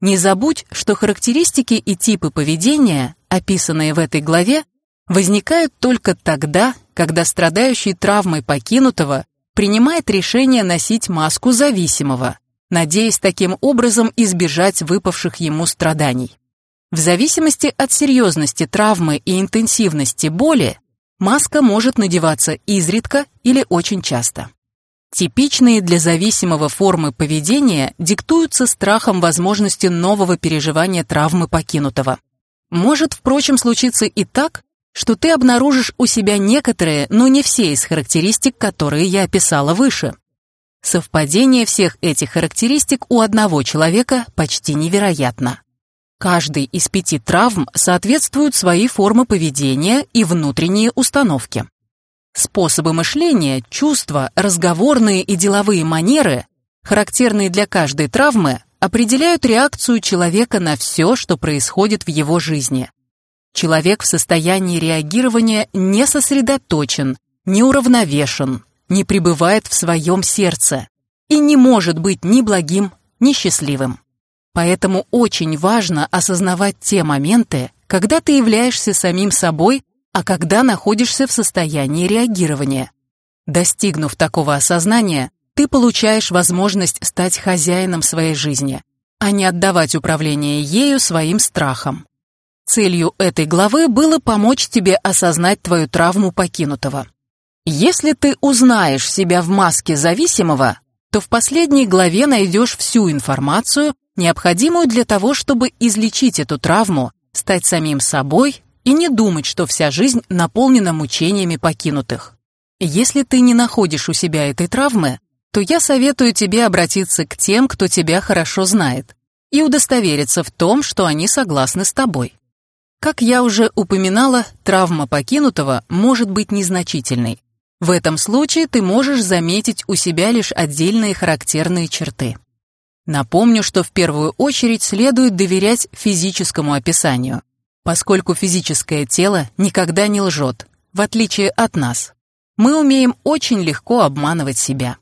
Не забудь, что характеристики и типы поведения, описанные в этой главе, возникают только тогда, когда страдающий травмой покинутого принимает решение носить маску зависимого, надеясь таким образом избежать выпавших ему страданий. В зависимости от серьезности травмы и интенсивности боли, маска может надеваться изредка или очень часто. Типичные для зависимого формы поведения диктуются страхом возможности нового переживания травмы покинутого. Может, впрочем, случиться и так, что ты обнаружишь у себя некоторые, но не все из характеристик, которые я описала выше. Совпадение всех этих характеристик у одного человека почти невероятно. Каждый из пяти травм соответствует своей форме поведения и внутренние установки. Способы мышления, чувства, разговорные и деловые манеры, характерные для каждой травмы, определяют реакцию человека на все, что происходит в его жизни. Человек в состоянии реагирования не сосредоточен, не уравновешен, не пребывает в своем сердце. и не может быть ни благим, ни счастливым. Поэтому очень важно осознавать те моменты, когда ты являешься самим собой, а когда находишься в состоянии реагирования. Достигнув такого осознания, ты получаешь возможность стать хозяином своей жизни, а не отдавать управление ею своим страхам. Целью этой главы было помочь тебе осознать твою травму покинутого. Если ты узнаешь себя в маске зависимого, то в последней главе найдешь всю информацию, необходимую для того, чтобы излечить эту травму, стать самим собой и не думать, что вся жизнь наполнена мучениями покинутых. Если ты не находишь у себя этой травмы, то я советую тебе обратиться к тем, кто тебя хорошо знает, и удостовериться в том, что они согласны с тобой. Как я уже упоминала, травма покинутого может быть незначительной. В этом случае ты можешь заметить у себя лишь отдельные характерные черты. Напомню, что в первую очередь следует доверять физическому описанию, поскольку физическое тело никогда не лжет, в отличие от нас. Мы умеем очень легко обманывать себя.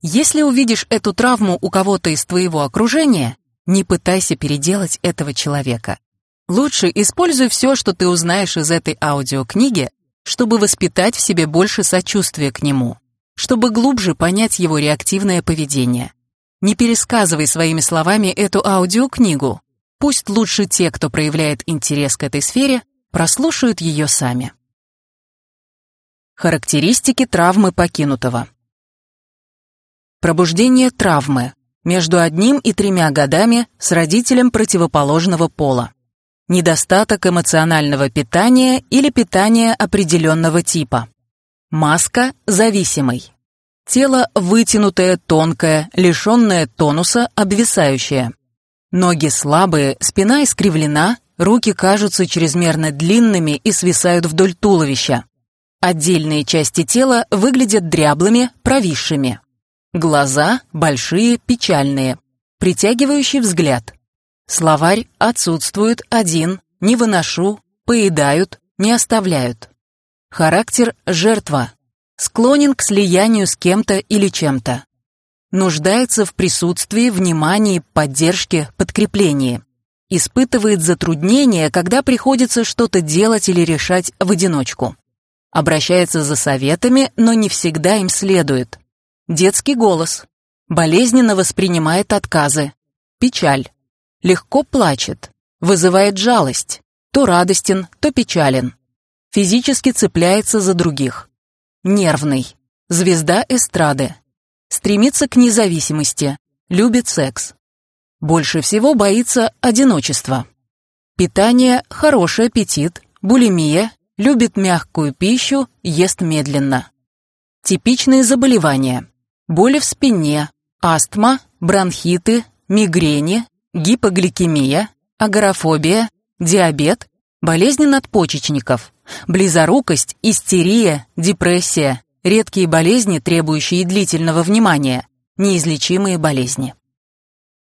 Если увидишь эту травму у кого-то из твоего окружения, не пытайся переделать этого человека. Лучше используй все, что ты узнаешь из этой аудиокниги, чтобы воспитать в себе больше сочувствия к нему, чтобы глубже понять его реактивное поведение. Не пересказывай своими словами эту аудиокнигу. Пусть лучше те, кто проявляет интерес к этой сфере, прослушают ее сами. Характеристики травмы покинутого. Пробуждение травмы между одним и тремя годами с родителем противоположного пола. Недостаток эмоционального питания или питания определенного типа. Маска зависимый. Тело вытянутое, тонкое, лишенное тонуса, обвисающее. Ноги слабые, спина искривлена, руки кажутся чрезмерно длинными и свисают вдоль туловища. Отдельные части тела выглядят дряблыми, провисшими. Глаза большие, печальные, притягивающий взгляд. Словарь отсутствует один, не выношу, поедают, не оставляют. Характер – жертва, склонен к слиянию с кем-то или чем-то. Нуждается в присутствии, внимании, поддержке, подкреплении. Испытывает затруднения, когда приходится что-то делать или решать в одиночку. Обращается за советами, но не всегда им следует. Детский голос. Болезненно воспринимает отказы. Печаль. Легко плачет. Вызывает жалость. То радостен, то печален. Физически цепляется за других. Нервный. Звезда эстрады. Стремится к независимости. Любит секс. Больше всего боится одиночества. Питание, хороший аппетит, булимия, любит мягкую пищу, ест медленно. Типичные заболевания. Боли в спине, астма, бронхиты, мигрени, гипогликемия, агорафобия, диабет, болезни надпочечников, близорукость, истерия, депрессия, редкие болезни, требующие длительного внимания, неизлечимые болезни.